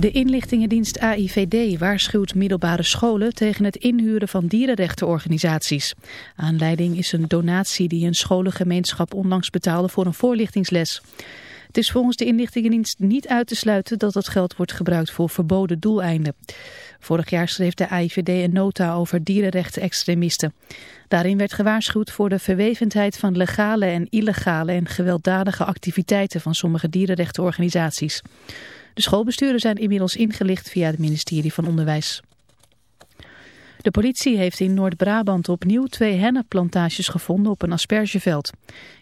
De inlichtingendienst AIVD waarschuwt middelbare scholen tegen het inhuren van dierenrechtenorganisaties. Aanleiding is een donatie die een scholengemeenschap onlangs betaalde voor een voorlichtingsles. Het is volgens de inlichtingendienst niet uit te sluiten dat het geld wordt gebruikt voor verboden doeleinden. Vorig jaar schreef de AIVD een nota over dierenrechten-extremisten. Daarin werd gewaarschuwd voor de verwevendheid van legale en illegale en gewelddadige activiteiten van sommige dierenrechtenorganisaties. De schoolbesturen zijn inmiddels ingelicht via het ministerie van Onderwijs. De politie heeft in Noord-Brabant opnieuw twee hennepplantages gevonden op een aspergeveld.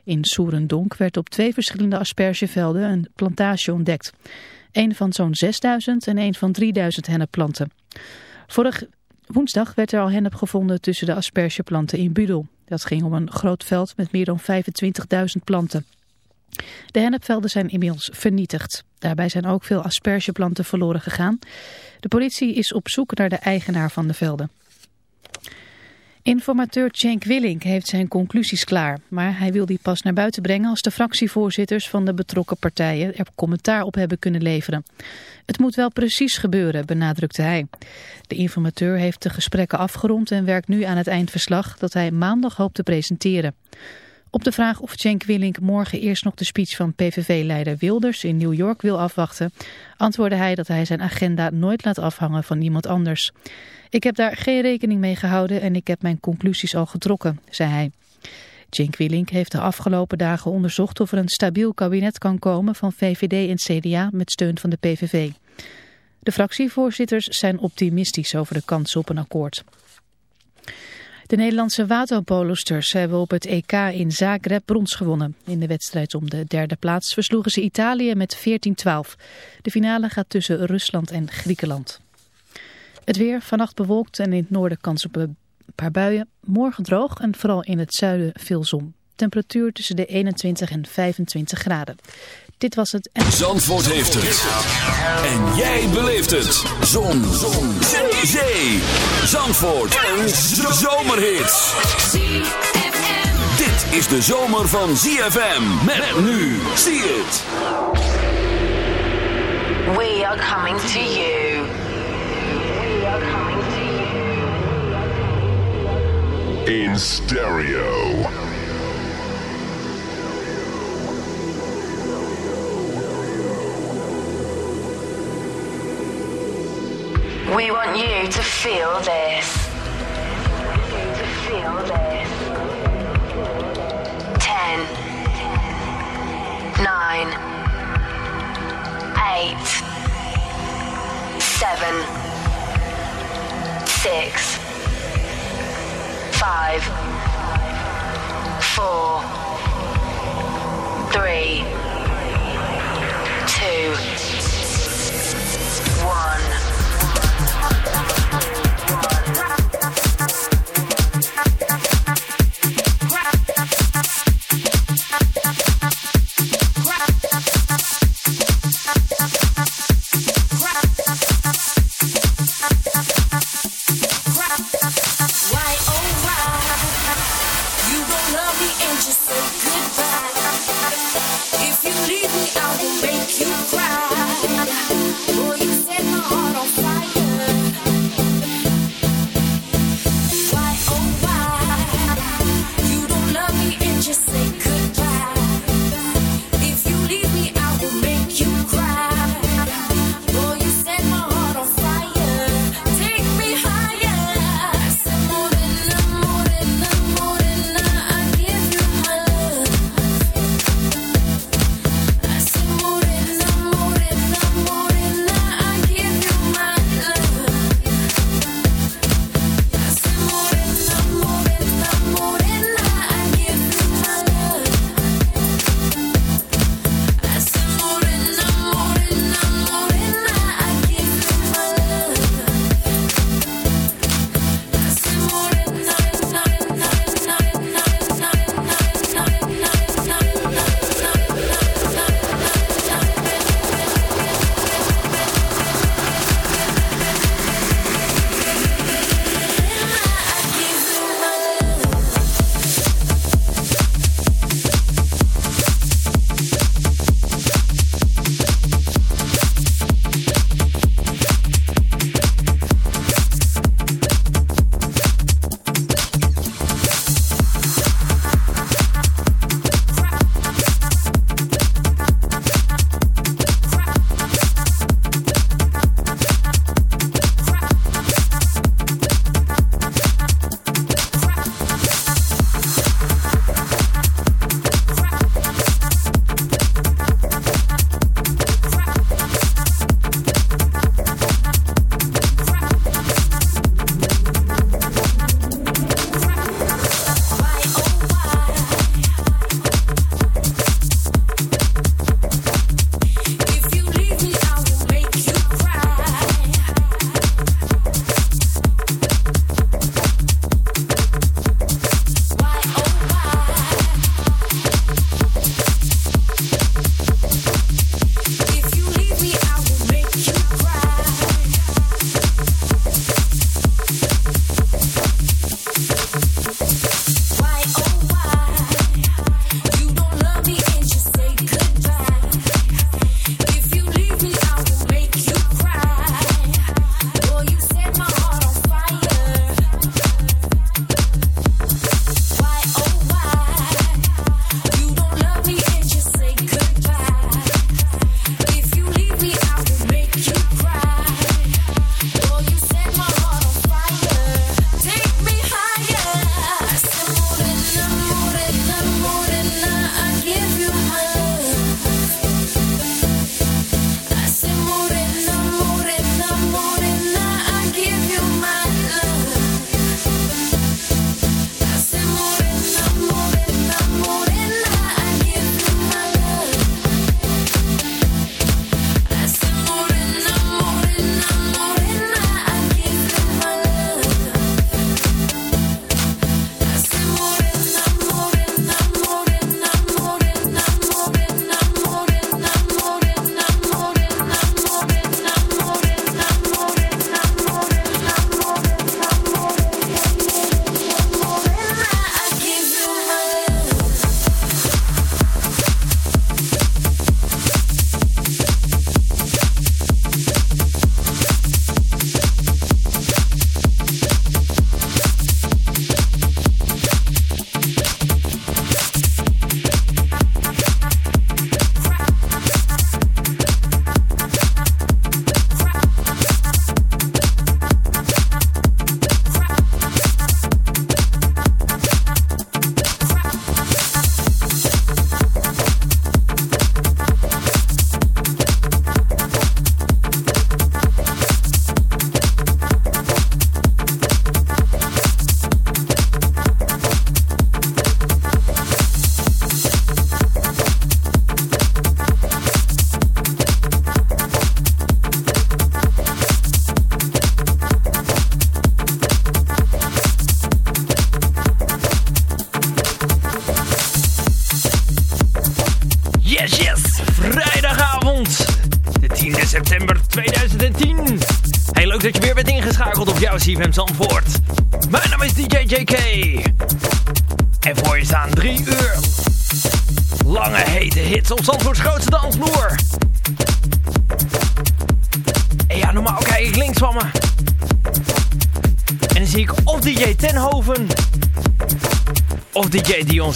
In Soerendonk werd op twee verschillende aspergevelden een plantage ontdekt. Een van zo'n 6000 en een van 3000 hennepplanten. Vorig woensdag werd er al hennep gevonden tussen de aspergeplanten in Budel. Dat ging om een groot veld met meer dan 25.000 planten. De hennepvelden zijn inmiddels vernietigd. Daarbij zijn ook veel aspergeplanten verloren gegaan. De politie is op zoek naar de eigenaar van de velden. Informateur Cenk Willink heeft zijn conclusies klaar, maar hij wil die pas naar buiten brengen als de fractievoorzitters van de betrokken partijen er commentaar op hebben kunnen leveren. Het moet wel precies gebeuren, benadrukte hij. De informateur heeft de gesprekken afgerond en werkt nu aan het eindverslag dat hij maandag hoopt te presenteren. Op de vraag of Cenk Willink morgen eerst nog de speech van PVV-leider Wilders in New York wil afwachten, antwoordde hij dat hij zijn agenda nooit laat afhangen van iemand anders. Ik heb daar geen rekening mee gehouden en ik heb mijn conclusies al getrokken, zei hij. Cenk Willink heeft de afgelopen dagen onderzocht of er een stabiel kabinet kan komen van VVD en CDA met steun van de PVV. De fractievoorzitters zijn optimistisch over de kans op een akkoord. De Nederlandse waterpolosters hebben op het EK in Zagreb brons gewonnen. In de wedstrijd om de derde plaats versloegen ze Italië met 14-12. De finale gaat tussen Rusland en Griekenland. Het weer vannacht bewolkt en in het noorden kans op een paar buien. Morgen droog en vooral in het zuiden veel zon. Temperatuur tussen de 21 en 25 graden. Dit was het... Zandvoort heeft het. En jij beleeft het. Zon. Zon. Zee. Zandvoort. Een zomerhit. Dit is de zomer van ZFM. Met nu. Zie het. We are coming to you. We are coming to you. in stereo. We want you to feel this. To feel this. Ten. Nine. Eight. Seven. Six. Five. Four. Three. Two. One.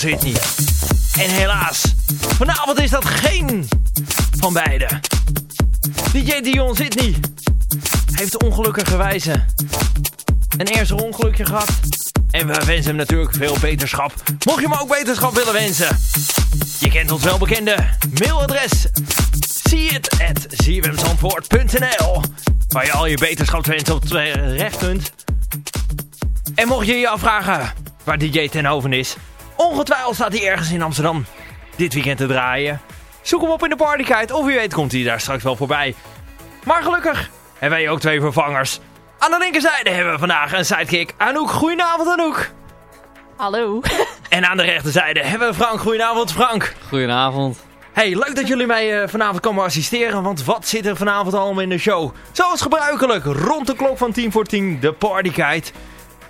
Sydney. En helaas, vanavond is dat geen van beide. DJ Dion Sydney heeft ongelukkige wijze een eerste ongelukje gehad. En we wensen hem natuurlijk veel beterschap. Mocht je hem ook beterschap willen wensen. Je kent ons wel bekende mailadres. See it at Waar je al je beterschapswensen op terecht kunt. En mocht je je afvragen waar DJ Tenhoven is. Ongetwijfeld staat hij ergens in Amsterdam dit weekend te draaien. Zoek hem op in de partykite of wie weet komt hij daar straks wel voorbij. Maar gelukkig hebben wij ook twee vervangers. Aan de linkerzijde hebben we vandaag een sidekick. Anouk, goedenavond Anouk. Hallo. En aan de rechterzijde hebben we Frank. Goedenavond Frank. Goedenavond. Hey, leuk dat jullie mij uh, vanavond komen assisteren, want wat zit er vanavond allemaal in de show? Zoals gebruikelijk, rond de klok van 10 voor 10, de partykite.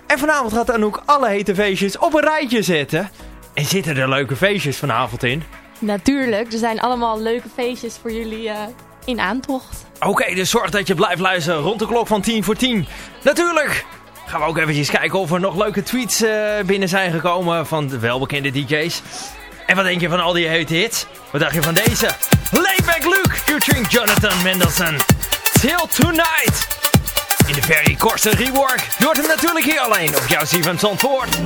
En vanavond gaat Anouk alle hete feestjes op een rijtje zetten. En zitten er leuke feestjes vanavond in? Natuurlijk, er zijn allemaal leuke feestjes voor jullie uh, in aantocht. Oké, dus zorg dat je blijft luisteren rond de klok van 10 voor 10. Natuurlijk gaan we ook eventjes kijken of er nog leuke tweets uh, binnen zijn gekomen van de welbekende DJ's. En wat denk je van al die hete hits? Wat dacht je van deze? Layback Luke featuring Jonathan Mendelssohn. Till Tonight. In de very korte rework. Je hem natuurlijk hier alleen op jouw van Zandvoort.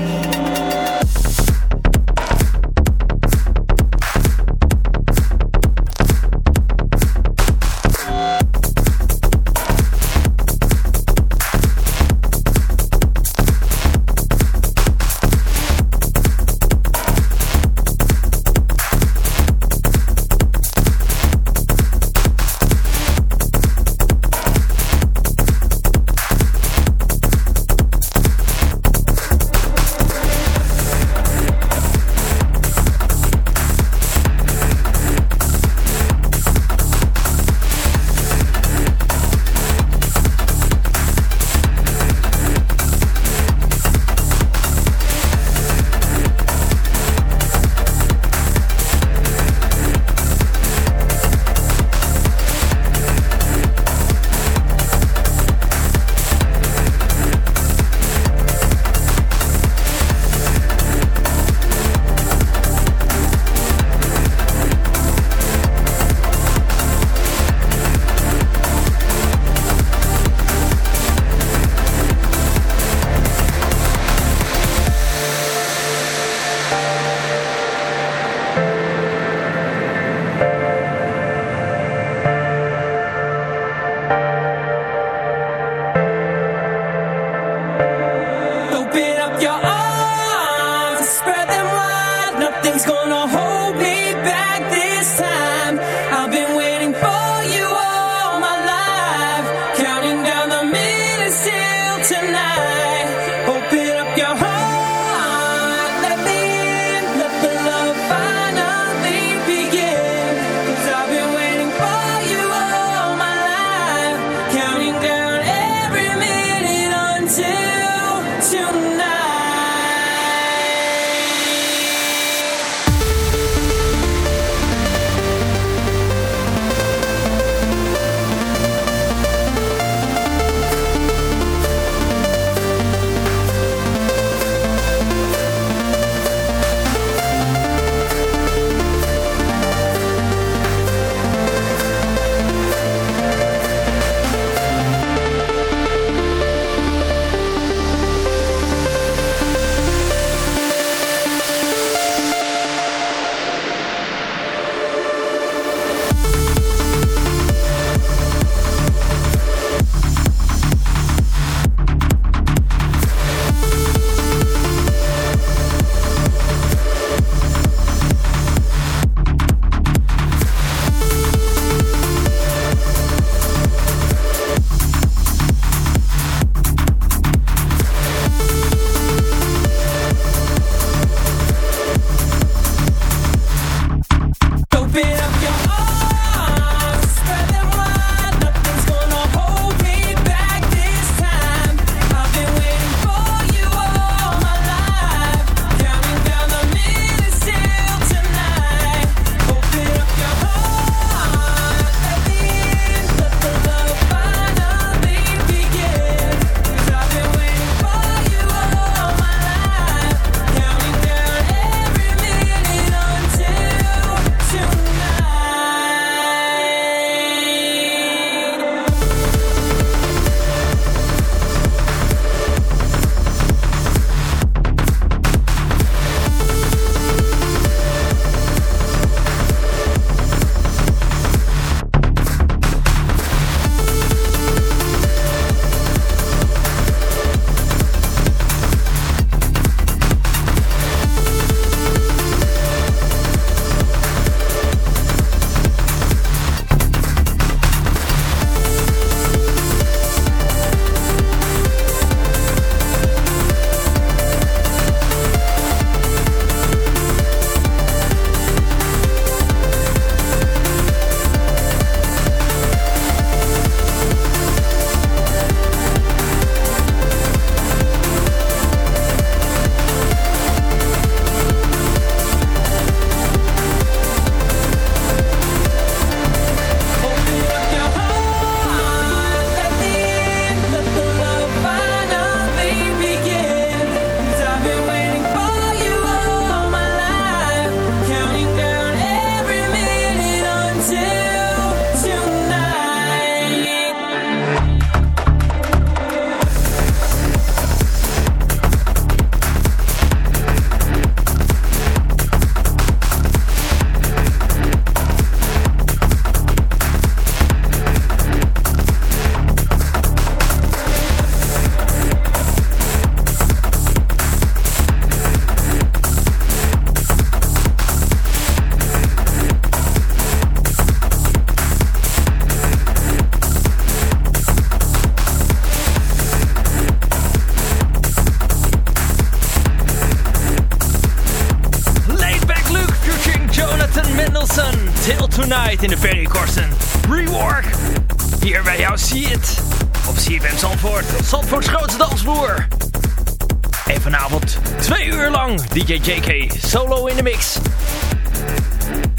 JK solo in de mix.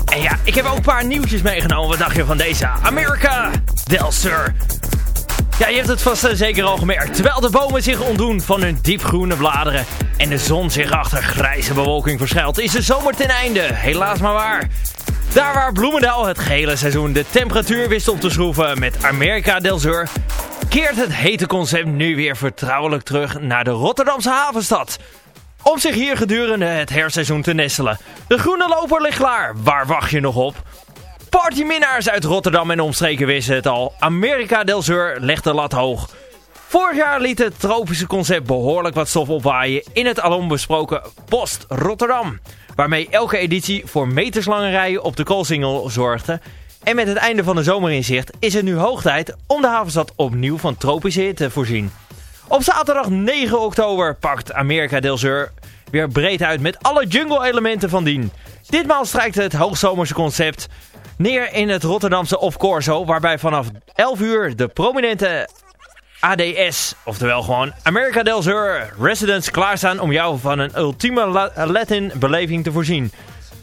En ja, ik heb ook een paar nieuwtjes meegenomen. Wat dacht je van deze? America Del Sur. Ja, je hebt het vast zeker al gemerkt. Terwijl de bomen zich ontdoen van hun diepgroene bladeren en de zon zich achter grijze bewolking verschuilt, is de zomer ten einde. Helaas maar waar. Daar waar Bloemendaal het gehele seizoen de temperatuur wist op te schroeven met America del Sur, keert het hete concept nu weer vertrouwelijk terug naar de Rotterdamse havenstad. Om zich hier gedurende het herseizoen te nestelen. De groene loper ligt klaar. Waar wacht je nog op? Partyminnaars uit Rotterdam en omstreken wisten het al. America del Sur legt de lat hoog. Vorig jaar liet het tropische concept behoorlijk wat stof opwaaien in het alom besproken Post Rotterdam. Waarmee elke editie voor meterslange rijen op de koolsingel zorgde. En met het einde van de zomer in zicht is het nu hoog tijd om de havenstad opnieuw van tropische hitte te voorzien. Op zaterdag 9 oktober pakt America del Sur weer breed uit met alle jungle elementen van dien. Ditmaal strijkt het hoogzomerse concept neer in het Rotterdamse Of Corso, waarbij vanaf 11 uur de prominente ADS, oftewel gewoon America del Sur residents klaarstaan om jou van een ultieme Latin beleving te voorzien.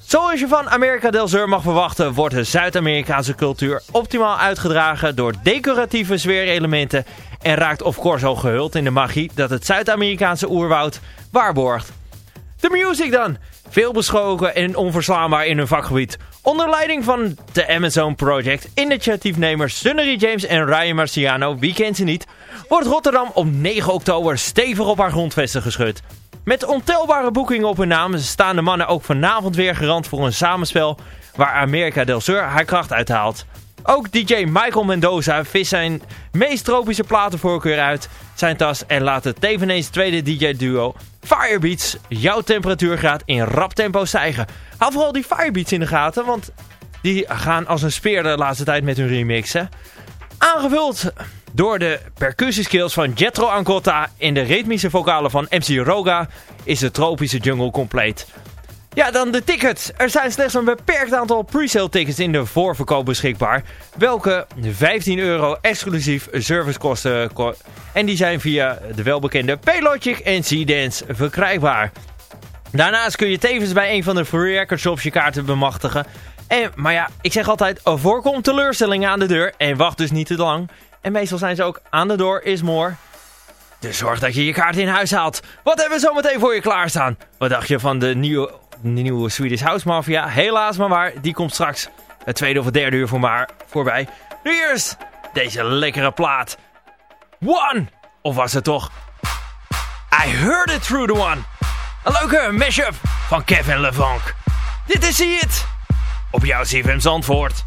Zoals je van America del Sur mag verwachten, wordt de Zuid-Amerikaanse cultuur optimaal uitgedragen door decoratieve sfeerelementen en raakt of Corso gehuld in de magie dat het Zuid-Amerikaanse oerwoud waarborgt. De music dan! Veel besproken en onverslaanbaar in hun vakgebied. Onder leiding van de Amazon Project, initiatiefnemers Sunnery James en Ryan Marciano, wie kent ze niet, wordt Rotterdam op 9 oktober stevig op haar grondvesten geschud. Met ontelbare boekingen op hun naam staan de mannen ook vanavond weer gerand voor een samenspel waar America del Sur haar kracht uithaalt. Ook DJ Michael Mendoza vist zijn meest tropische platenvoorkeur uit zijn tas en laat het tevens tweede DJ-duo Firebeats jouw temperatuurgraad in rap tempo stijgen. Hou vooral die Firebeats in de gaten, want die gaan als een speer de laatste tijd met hun remixen. Aangevuld door de percussieskills van Jetro Ancotta en de ritmische vocalen van MC Roga is de tropische jungle compleet. Ja, dan de tickets. Er zijn slechts een beperkt aantal pre-sale tickets in de voorverkoop beschikbaar. Welke 15 euro exclusief servicekosten. En die zijn via de welbekende Paylogic en C-Dance verkrijgbaar. Daarnaast kun je tevens bij een van de free record shops je kaarten bemachtigen. En, maar ja, ik zeg altijd, voorkom teleurstellingen aan de deur. En wacht dus niet te lang. En meestal zijn ze ook aan de door is more. Dus zorg dat je je kaart in huis haalt. Wat hebben we zo meteen voor je klaarstaan? Wat dacht je van de nieuwe de nieuwe Swedish House Mafia. Helaas maar waar, die komt straks het tweede of het derde uur voor maar voorbij. Nu eerst deze lekkere plaat. One! Of was het toch? I heard it through the one. Een leuke mashup van Kevin LeVanc. Dit is het op jouw CFM Zandvoort.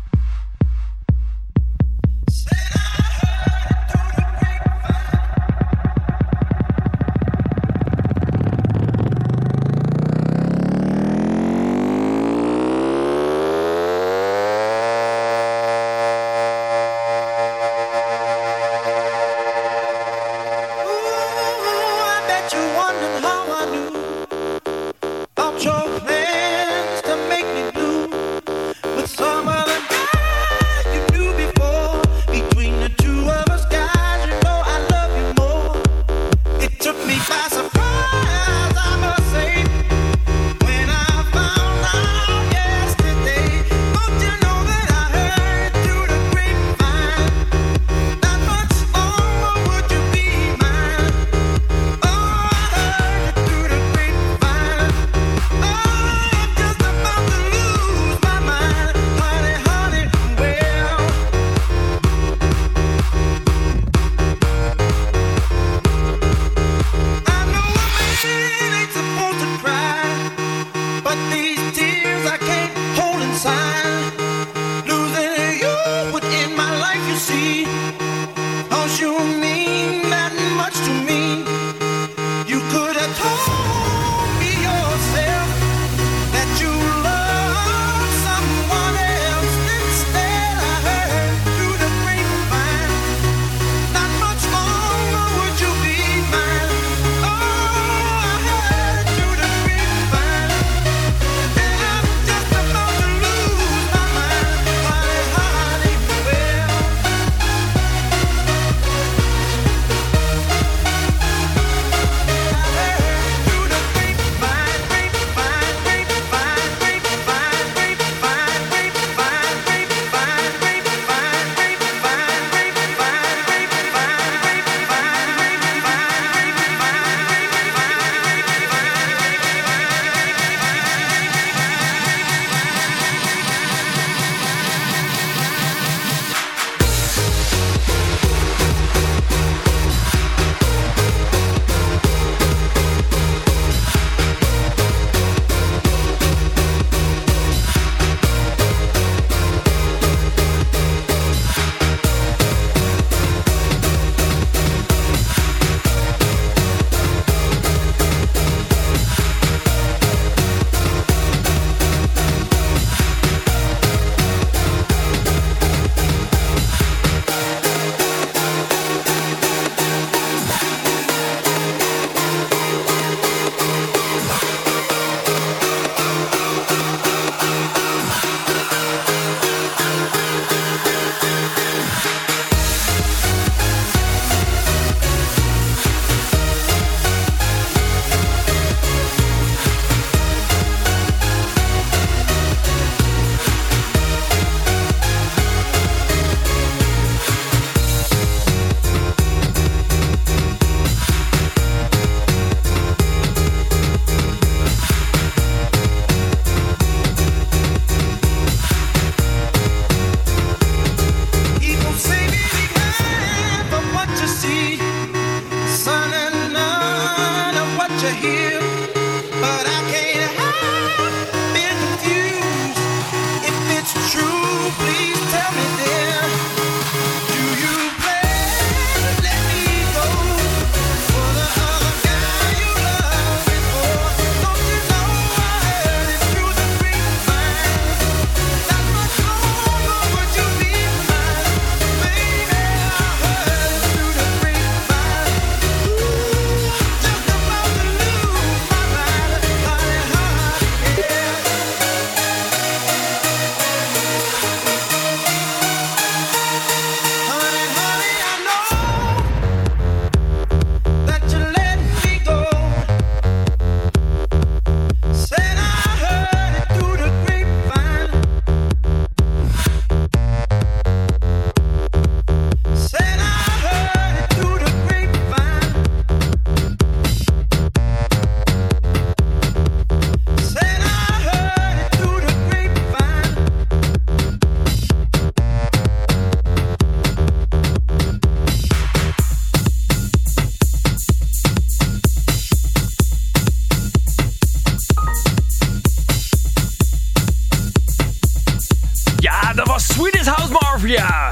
Mafia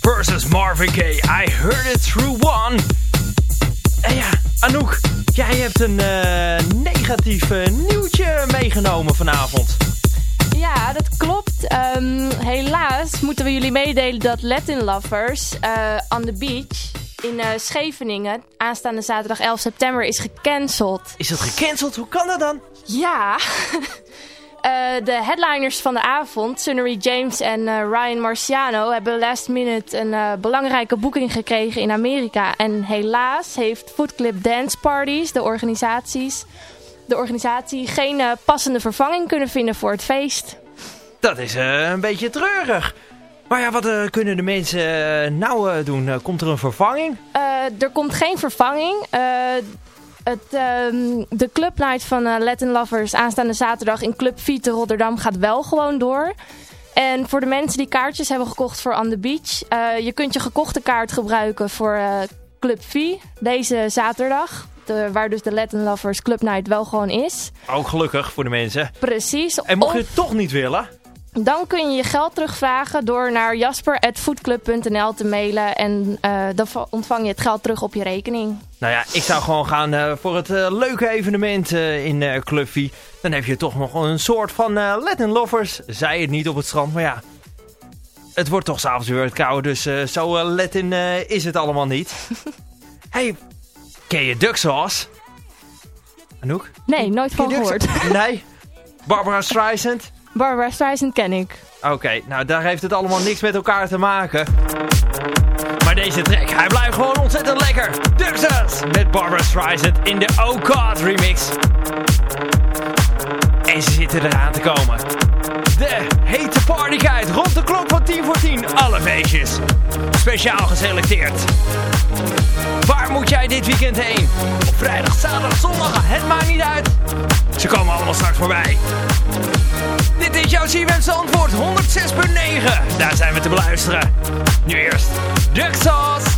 versus Marvin Gaye. I heard it through one. En ja, Anouk, jij hebt een eh, negatief eh, nieuwtje meegenomen vanavond. Ja, dat klopt. Ehm, helaas moeten we jullie meedelen dat Latin Lovers eh, on the Beach in Scheveningen aanstaande zaterdag 11 september is gecanceld. Is het gecanceld? Hoe kan dat dan? Ja. Eh, de headliners van de avond, Sunnery James en eh, Ryan Marciano, hebben last minute een eh, belangrijke boeking gekregen in Amerika. En helaas heeft Footclip Dance Parties, de, organisaties, de organisatie, geen passende vervanging kunnen vinden voor het feest. Dat is een beetje treurig. Maar ja, wat kunnen de mensen nou doen? Komt er een vervanging? Er komt geen vervanging. Het, ehm, de clubnight van Latin Lovers aanstaande zaterdag in Club Vite Rotterdam gaat wel gewoon door. En voor de mensen die kaartjes hebben gekocht voor On The Beach... eh, je kunt je gekochte kaart gebruiken voor eh, Club V deze zaterdag. De, waar dus de Latin Lovers Club Night wel gewoon is. Ook gelukkig voor de mensen. Precies. En mocht je het toch niet willen... dan kun je je geld terugvragen door naar jasper.foodclub.nl te mailen. En eh, dan va- ontvang je het geld terug op je rekening. Nou ja, ik zou gewoon gaan eh, voor het eh, leuke evenement in Club V. Dan heb je toch nog een soort van Latin Lovers. Zij het niet op het strand, maar ja. Het wordt toch s'avonds weer het koud, dus zo Latin is het allemaal niet. hey, ken je Duck Sauce? Anouk? Nee, nooit van gehoord. Nee? Barbara Streisand? Barbara Streisand ken ik. Oké, nou daar heeft het allemaal niks met elkaar te maken. Maar deze track, hij blijft gewoon ontzettend lekker. Duxas met Barbara Streisand in de Oh God remix. En ze zitten eraan te komen. De hete partykite rond de klok van 10 voor 10. Alle feestjes. Speciaal geselecteerd. Waar moet jij dit weekend heen? Op vrijdag, zaterdag, zondag, het maakt niet uit. Ze komen allemaal straks voorbij. Dit is jouw CWM's antwoord 106.9. Daar zijn we te beluisteren. Nu eerst Duck Sauce.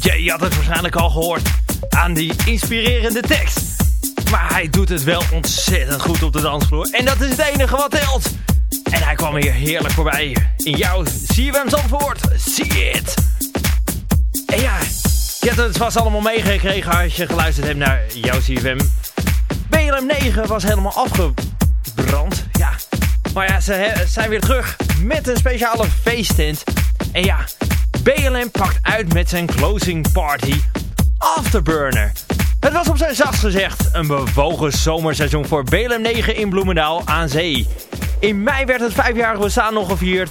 DJ, je had het waarschijnlijk al gehoord aan die inspirerende tekst. Maar hij doet het wel ontzettend goed op de dansvloer. En dat is het enige wat telt. En hij kwam hier heerlijk voorbij. In jouw CWM Zandvoort. See it. En ja, je hebt het vast allemaal meegekregen als je geluisterd hebt naar jouw CFM. BLM 9 was helemaal afgebrand. Ja, maar ja, ze zijn weer terug met een speciale feesttent. En ja, BLM pakt uit met zijn closing party Afterburner. Het was op zijn zachtst gezegd een bewogen zomerseizoen voor BLM 9 in Bloemendaal aan zee. In mei werd het vijfjarige bestaan nog gevierd.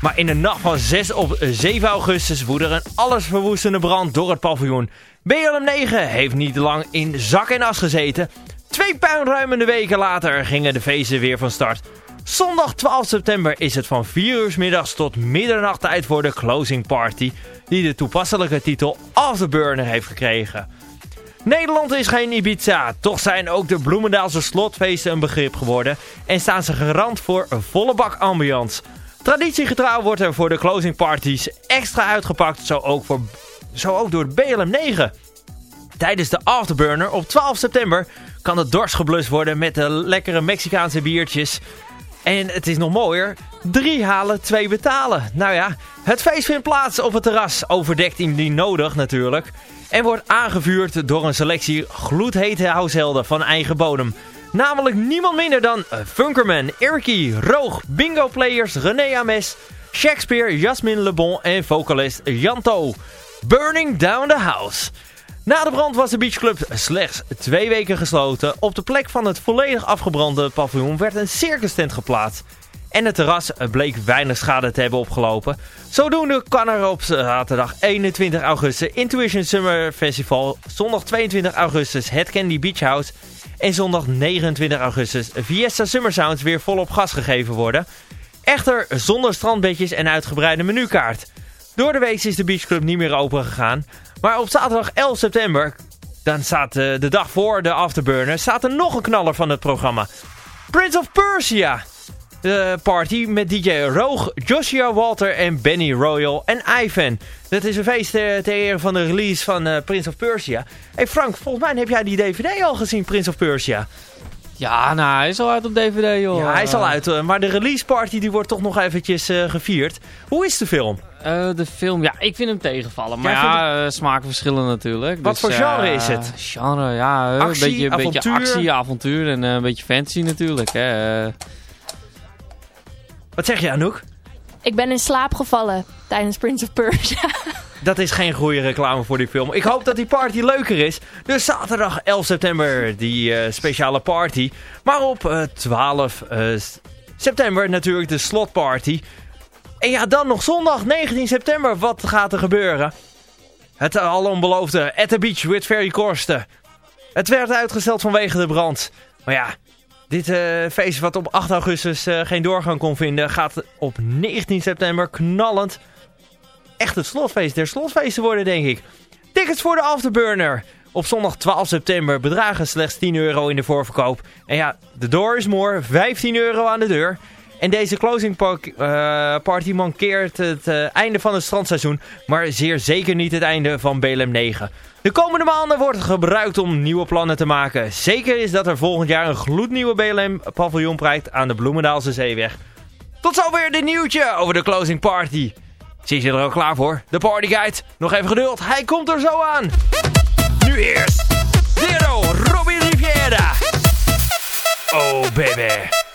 Maar in de nacht van 6 op 7 augustus woedde er een allesverwoestende brand door het paviljoen. BLM 9 heeft niet lang in zak en as gezeten. Twee puinruimende weken later gingen de feesten weer van start. Zondag 12 september is het van 4 uur middags tot middernacht tijd voor de closing party... die de toepasselijke titel Afterburner heeft gekregen. Nederland is geen Ibiza, toch zijn ook de Bloemendaalse slotfeesten een begrip geworden... en staan ze garant voor een volle bak ambiance... Traditiegetrouw wordt er voor de closing parties extra uitgepakt, zo ook, voor, zo ook door BLM 9. Tijdens de afterburner op 12 september kan de dorst geblust worden met de lekkere Mexicaanse biertjes. En het is nog mooier, drie halen, twee betalen. Nou ja, het feest vindt plaats op het terras, overdekt indien nodig natuurlijk. En wordt aangevuurd door een selectie gloedhete househelden van eigen bodem. Namelijk niemand minder dan Funkerman, Irky, Roog, Bingo Players, René Ames, Shakespeare, Jasmine Le Bon en vocalist Janto. Burning Down the House. Na de brand was de beachclub slechts twee weken gesloten. Op de plek van het volledig afgebrande paviljoen werd een circus tent geplaatst. En het terras bleek weinig schade te hebben opgelopen. Zodoende kan er op zaterdag 21 augustus Intuition Summer Festival, zondag 22 augustus het Candy Beach House en zondag 29 augustus Fiesta Summer Sounds weer volop gas gegeven worden. Echter zonder strandbedjes en uitgebreide menukaart. Door de week is de beachclub niet meer open gegaan. Maar op zaterdag 11 september, dan staat eh, de dag voor de afterburner, staat er nog een knaller van het programma. Prince of Persia. De party met DJ Roog, Joshua Walter en Benny Royal en Ivan. Dat is een feest eh, ter ere van de release van eh, Prince of Persia. hey Frank, volgens mij heb jij die DVD al gezien, Prince of Persia. Ja, nou, hij is al uit op DVD, joh. Ja, hij is al uit, maar de release party die wordt toch nog eventjes gevierd. Hoe is de film? Eh, de film, ja, ik vind hem tegenvallen. Maar Jij ja, eh, smaken verschillen natuurlijk. Wat Dus, voor genre eh, is het? Genre, ja, Actie, een beetje, een beetje avontuur? actie, avontuur en eh, een beetje fantasy natuurlijk. Hè. Wat zeg je Anouk? Ik ben in slaap gevallen tijdens Prince of Persia. Dat is geen goede reclame voor die film. Ik hoop dat die party leuker is. Dus zaterdag 11 september die eh, speciale party. Maar op eh, 12 eh, september natuurlijk de slotparty. En ja, dan nog zondag 19 september. Wat gaat er gebeuren? Het alombeloofde At the Beach with Ferry Korsten. Het werd uitgesteld vanwege de brand. Maar ja, dit eh, feest wat op 8 augustus eh, geen doorgang kon vinden... gaat op 19 september knallend echt het slotfeest der slotfeesten worden, denk ik. Tickets voor de Afterburner. Op zondag 12 september bedragen slechts 10 euro in de voorverkoop. En ja, de door is more, 15 euro aan de deur. En deze closing eh, party mankeert het eh, einde van het strandseizoen, maar zeer zeker niet het einde van BLM 9. De komende maanden wordt gebruikt om nieuwe plannen te maken. Zeker is dat er volgend jaar een gloednieuwe BLM paviljoen prijkt aan de Bloemendaalse Zeeweg. Tot zover dit nieuwtje over de closing party. Zit je er al klaar voor? De partyguide. Nog even geduld, hij komt er zo aan. Nu eerst Zero, Robin Riviera. Oh baby.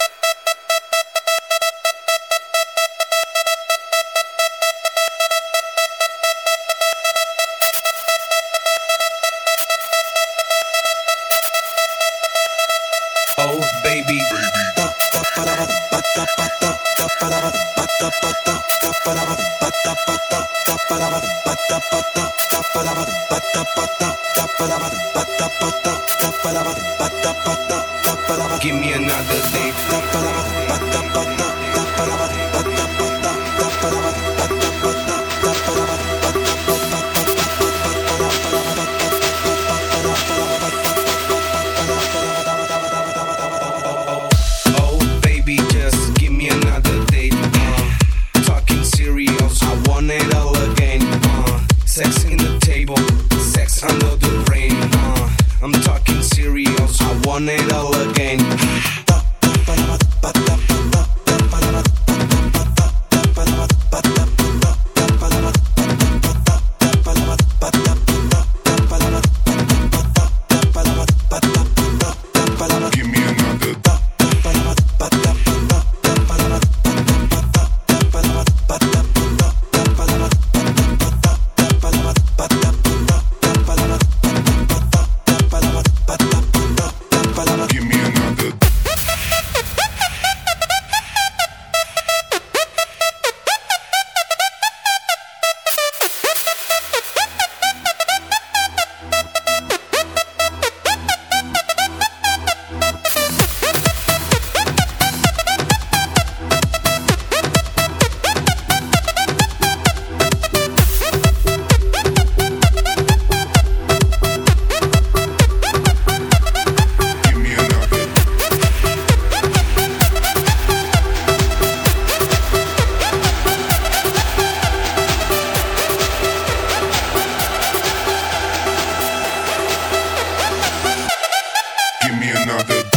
of the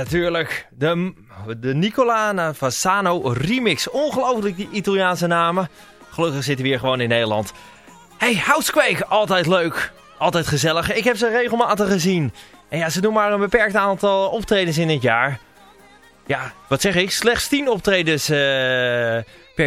natuurlijk, de, de Nicolana Fasano remix. Ongelooflijk die Italiaanse namen. Gelukkig zitten we hier gewoon in Nederland. Hey, Housequake, altijd leuk. Altijd gezellig. Ik heb ze regelmatig gezien. En ja, ze doen maar een beperkt aantal optredens in het jaar. Ja, wat zeg ik? Slechts 10 optredens eh,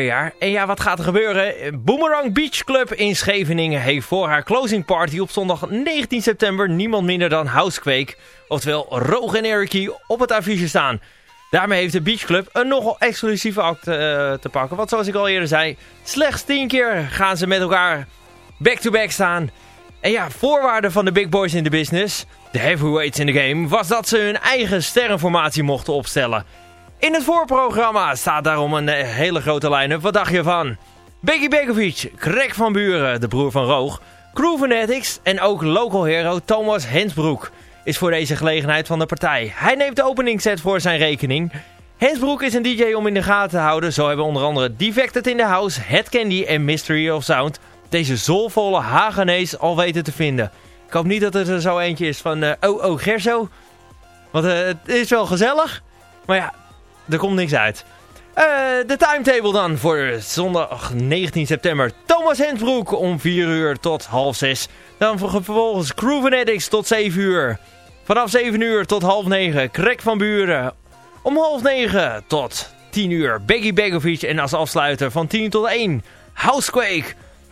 jaar. En ja, wat gaat er gebeuren? Boomerang Beach Club in Scheveningen heeft voor haar closing party op zondag 19 september niemand minder dan Housequake, oftewel Roog en Ericy, op het affiche staan. Daarmee heeft de Beach Club een nogal exclusieve act eh, te pakken. Want zoals ik al eerder zei, slechts 10 keer gaan ze met elkaar back-to-back staan. En ja, voorwaarde van de big boys in de business, de heavyweights in de game, was dat ze hun eigen sterrenformatie mochten opstellen. In het voorprogramma staat daarom een eh, hele grote line-up. Wat dacht je van? Becky Begovic, Greg van Buren, de broer van Roog, Crew Fanatics en ook local hero Thomas Hensbroek is voor deze gelegenheid van de partij. Hij neemt de openingsset voor zijn rekening. Hensbroek is een DJ om in de gaten te houden. Zo hebben onder andere Defected in the House, Head Candy en Mystery of Sound deze zolvolle Hagenees al weten te vinden. Ik hoop niet dat het er zo eentje is van uh, Oh Oh Gerso. Want uh, het is wel gezellig. Maar ja, er komt niks uit. Uh, de timetable dan voor zondag 19 september. Thomas Hensbroek om 4 uur tot half 6. Dan vervolgens Crew Fanatics tot 7 uur. Vanaf 7 uur tot half 9. Krek van Buren. Om half 9 tot 10 uur. Beggy Begovic. En als afsluiter van 10 tot 1. Housequake.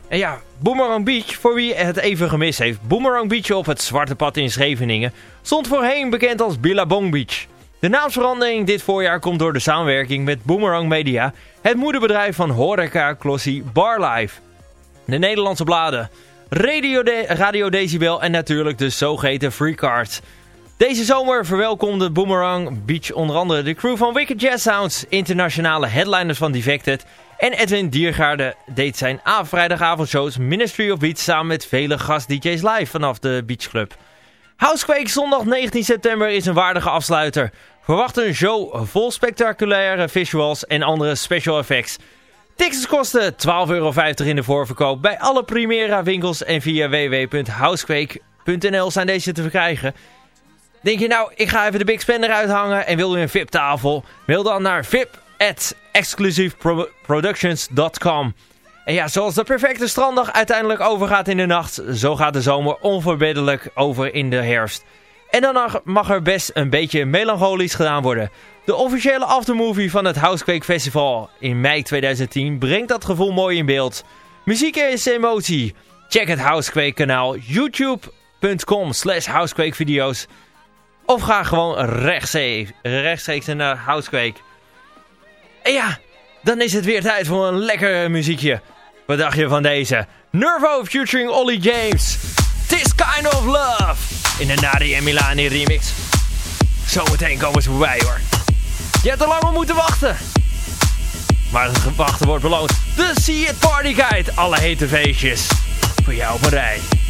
En ja, Boomerang Beach, voor wie het even gemist heeft. Boomerang Beach op het Zwarte Pad in Scheveningen stond voorheen bekend als Billabong Beach. De naamsverandering dit voorjaar komt door de samenwerking met Boomerang Media, het moederbedrijf van Horeca Klossie Barlife. De Nederlandse bladen, Radio, Radio Decibel en natuurlijk de zogeheten Free Cards. Deze zomer verwelkomde Boomerang Beach onder andere de crew van Wicked Jazz Sounds, internationale headliners van Defected en Edwin Diergaarde deed zijn vrijdagavondshows Ministry of Beats samen met vele gast-dj's live vanaf de Beach Club. Housequake zondag 19 september is een waardige afsluiter. Verwacht een show vol spectaculaire visuals en andere special effects. Tickets kosten 12,50 euro in de voorverkoop bij alle Primera winkels en via www.housequake.nl zijn deze te verkrijgen. Denk je nou, ik ga even de Big Spender uithangen en wil u een VIP-tafel? Mail dan naar VIP at exclusiveproductions.com. En ja, zoals de perfecte stranddag uiteindelijk overgaat in de nacht, zo gaat de zomer onverbiddelijk over in de herfst. En dan mag er best een beetje melancholisch gedaan worden. De officiële aftermovie van het Housequake Festival in mei 2010 brengt dat gevoel mooi in beeld. Muziek is emotie. Check het Housequake kanaal youtube.com slash housequake. Of ga gewoon rechtstreeks, rechtstreeks naar Housequake. En ja, dan is het weer tijd voor een lekker muziekje. Wat dacht je van deze? Nervo featuring Ollie James. This Kind of Love. In de Nadia en Milani remix. Zometeen komen ze voorbij hoor. Je hebt er lang op moeten wachten. Maar het wachten wordt beloond. De See It Party Guide. Alle hete feestjes. Voor jou op een rij.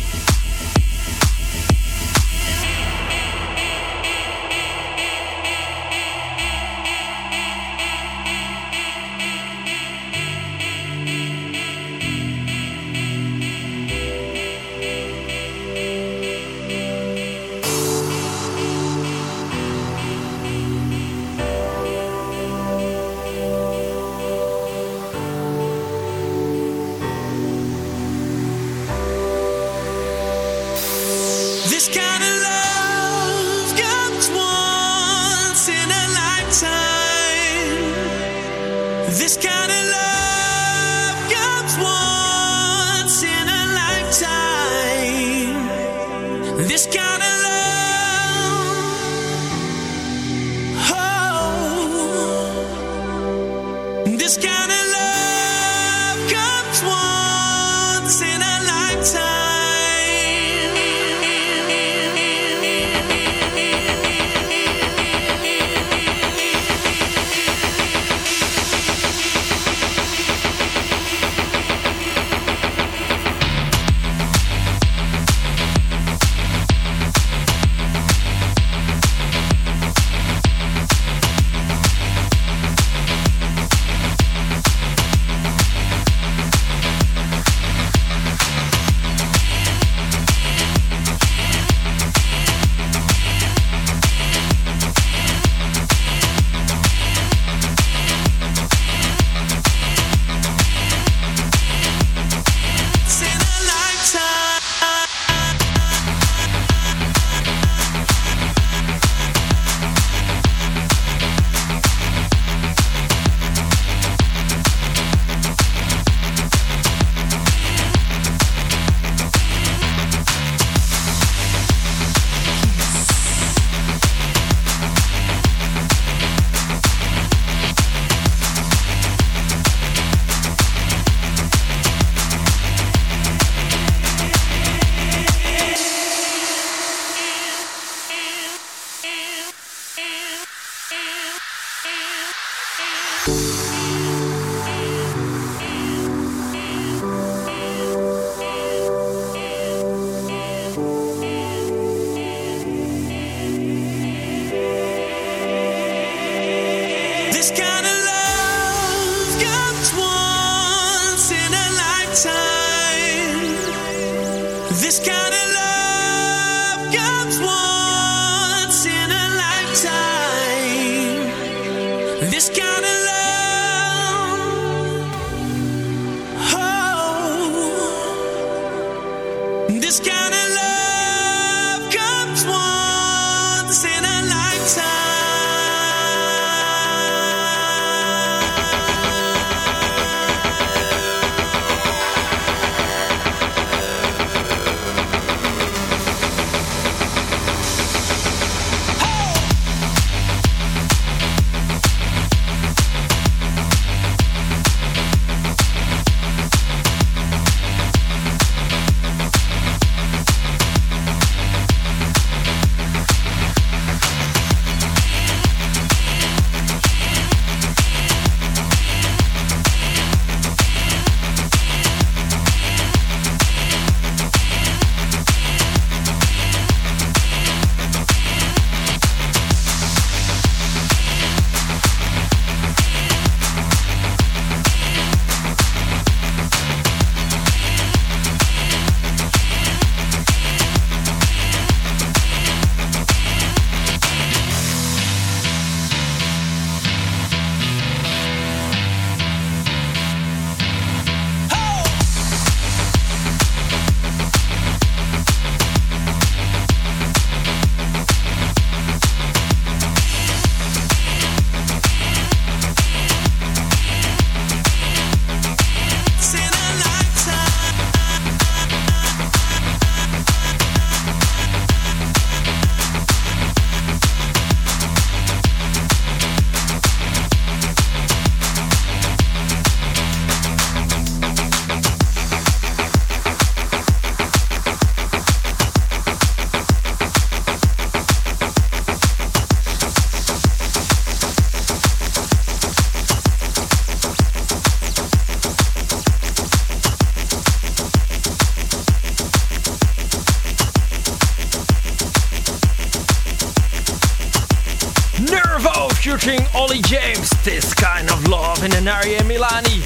In een Naria Milani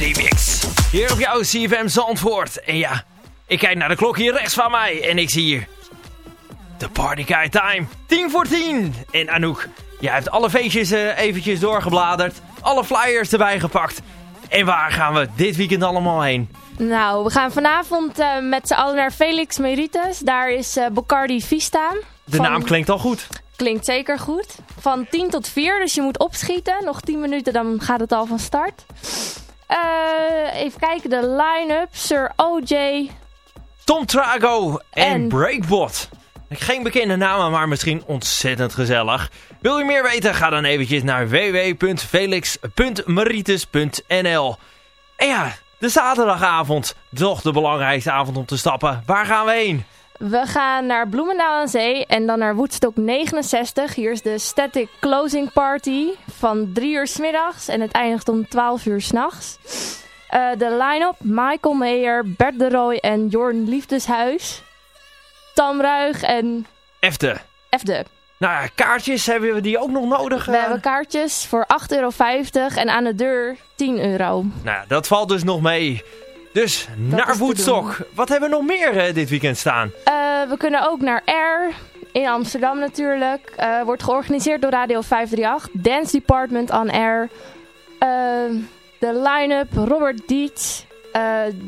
remix. Hier op jouw CFM Zandvoort. En ja, ik kijk naar de klok hier rechts van mij. En ik zie hier de Party Guy Time. 10 voor 10. En Anouk, jij hebt alle feestjes eh, eventjes doorgebladerd. Alle flyers erbij gepakt. En waar gaan we dit weekend allemaal heen? Nou, we gaan vanavond eh, met z'n allen naar Felix Meritus. Daar is eh Bocardi Vista. De Van- naam klinkt al goed. Klinkt zeker goed. Van 10 tot 4, dus je moet opschieten. Nog 10 minuten, dan gaat het al van start. Eh, even kijken, de line-up. Sir OJ. Tom Trago en, En- Breakbot. Geen bekende namen, maar misschien ontzettend gezellig. Wil je meer weten? Ga dan eventjes naar www.felix.maritus.nl En ja, de zaterdagavond. Toch de belangrijkste avond om te stappen. Waar gaan we heen? We gaan naar Bloemendaal aan Zee en dan naar Woodstock 69. Hier is de Static Closing Party van 3 uur s middags en het eindigt om 12 uur s'nachts. Eh de line-up Michael Mayer, Bert de Rooij en Jorn Liefdeshuis. Tam Ruig en Efte. Efde. Nou ja, kaartjes hebben we die ook nog nodig? We eh? hebben kaartjes voor 8,50 euro en aan de deur 10 euro. Nou, dat valt dus nog mee. Dus naar Woodstock. Wat hebben we nog meer eh, dit weekend staan? Eh, we kunnen ook naar Air in Amsterdam natuurlijk. Eh, wordt georganiseerd door Radio 538. Dance Department on Air. De line-up Robert Dietz,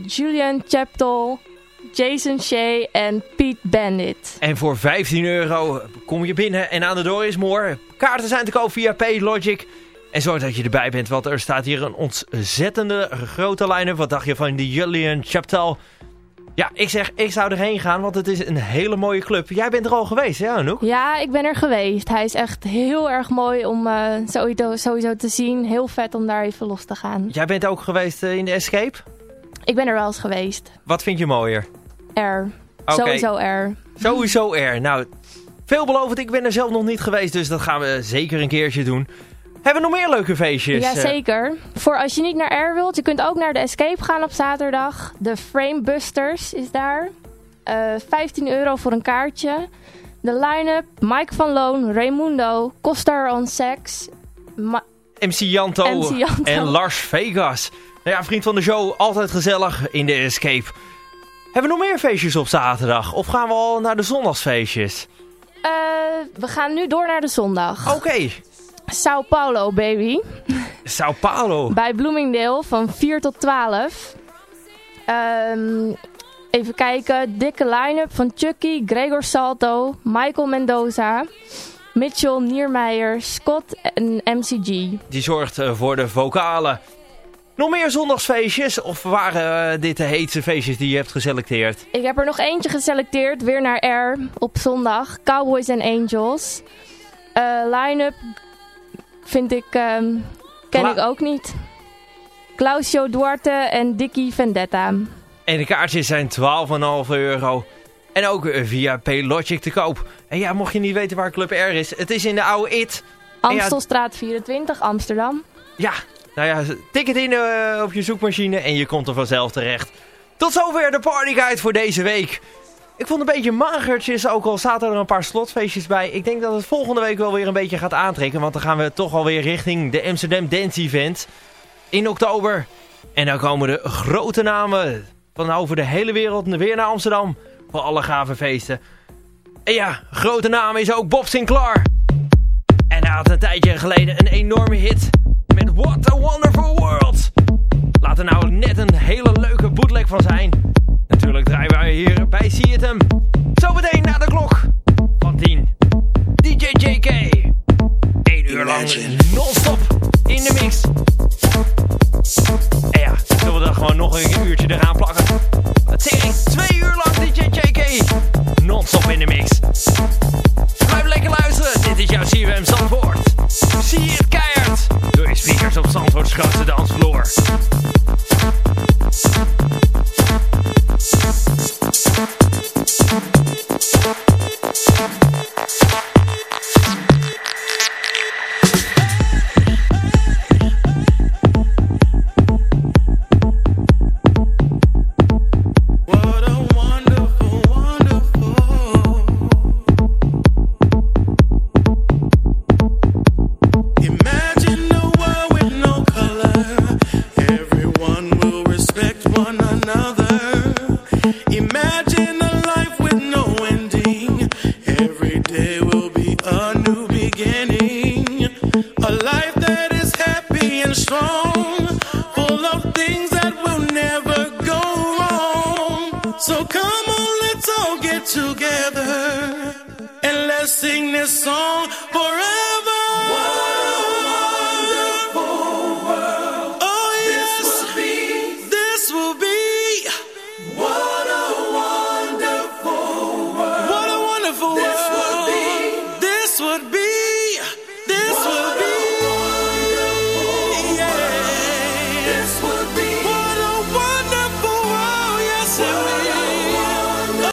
Julian Chaptel, Jason Shea en Pete Bandit. En voor 15 euro kom je binnen en aan de door is more. Kaarten zijn te koop via Paylogic. En zorg dat je erbij bent, want er staat hier een ontzettende grote line-up. Wat dacht je van die Julian Chaptel? Ja, ik zeg, ik zou erheen gaan, want het is een hele mooie club. Jij bent er al geweest, ja, Anouk? Ja, ik ben er geweest. Hij is echt heel erg mooi om eh, sowieso, sowieso te zien. Heel vet om daar even los te gaan. Jij bent ook geweest eh, in de Escape. Ik ben er wel eens geweest. Wat vind je mooier? Er. Oké. Sowieso er. Sowieso er. Nou, veelbelovend. Ik ben er zelf nog niet geweest, dus dat gaan we zeker een keertje doen. Hebben we nog meer leuke feestjes? Eh, Jazeker. Voor als je niet naar Air wilt, je kunt ook naar de Escape gaan op zaterdag. De Frame Busters is daar. Eh 15 euro voor een kaartje. De line-up, Mike van Loon, Raimundo, Costar on Sex. Ma- MC Janto, MC Janto. en Lars Vegas. Nou ja, vriend van de show, altijd gezellig in de Escape. Hebben we nog meer feestjes op zaterdag? Of gaan we al naar de zondagsfeestjes? Eh, we gaan nu door naar de zondag. Oké, Sao Paulo, baby. Sao Paulo. Bij Bloomingdale van 4 tot 12. Ehm, even kijken. Dikke line-up van Chucky, Gregor Salto, Michael Mendoza, Mitchell Niermeijer, Scott en MCG. Die zorgt eh, voor de vocalen. Nog meer zondagsfeestjes? Of waren eh, dit de heetste feestjes die je hebt geselecteerd? Ik heb er nog eentje geselecteerd, weer naar Air op zondag. Cowboys and Angels. Eh, line-up vind ik, ehm, ken Kla- ik ook niet. Claudio Duarte en Dicky Vendetta. En de kaartjes zijn 12,5 euro. En ook eh, via Paylogic te koop. En ja, mocht je niet weten waar Club R is, het is in de oude IT. Amstelstraat 24, Amsterdam. Ja, nou ja, tik het in eh, op je zoekmachine en je komt er vanzelf terecht. Tot zover de partyguide voor deze week. Ik vond het een beetje magertjes, ook al zaten er een paar slotfeestjes bij. Ik denk dat het volgende week wel weer een beetje gaat aantrekken. Want dan gaan we toch alweer richting de Amsterdam Dance Event in oktober. En dan komen de grote namen van over de hele wereld weer naar Amsterdam voor alle gave feesten. En ja, grote naam is ook Bob Sinclair. En hij had een tijdje geleden een enorme hit met What a Wonderful World. Laat er nou net een hele leuke bootleg van zijn. Draaien wij hier bij See It Em. Zometeen na de klok van 10. DJ JK.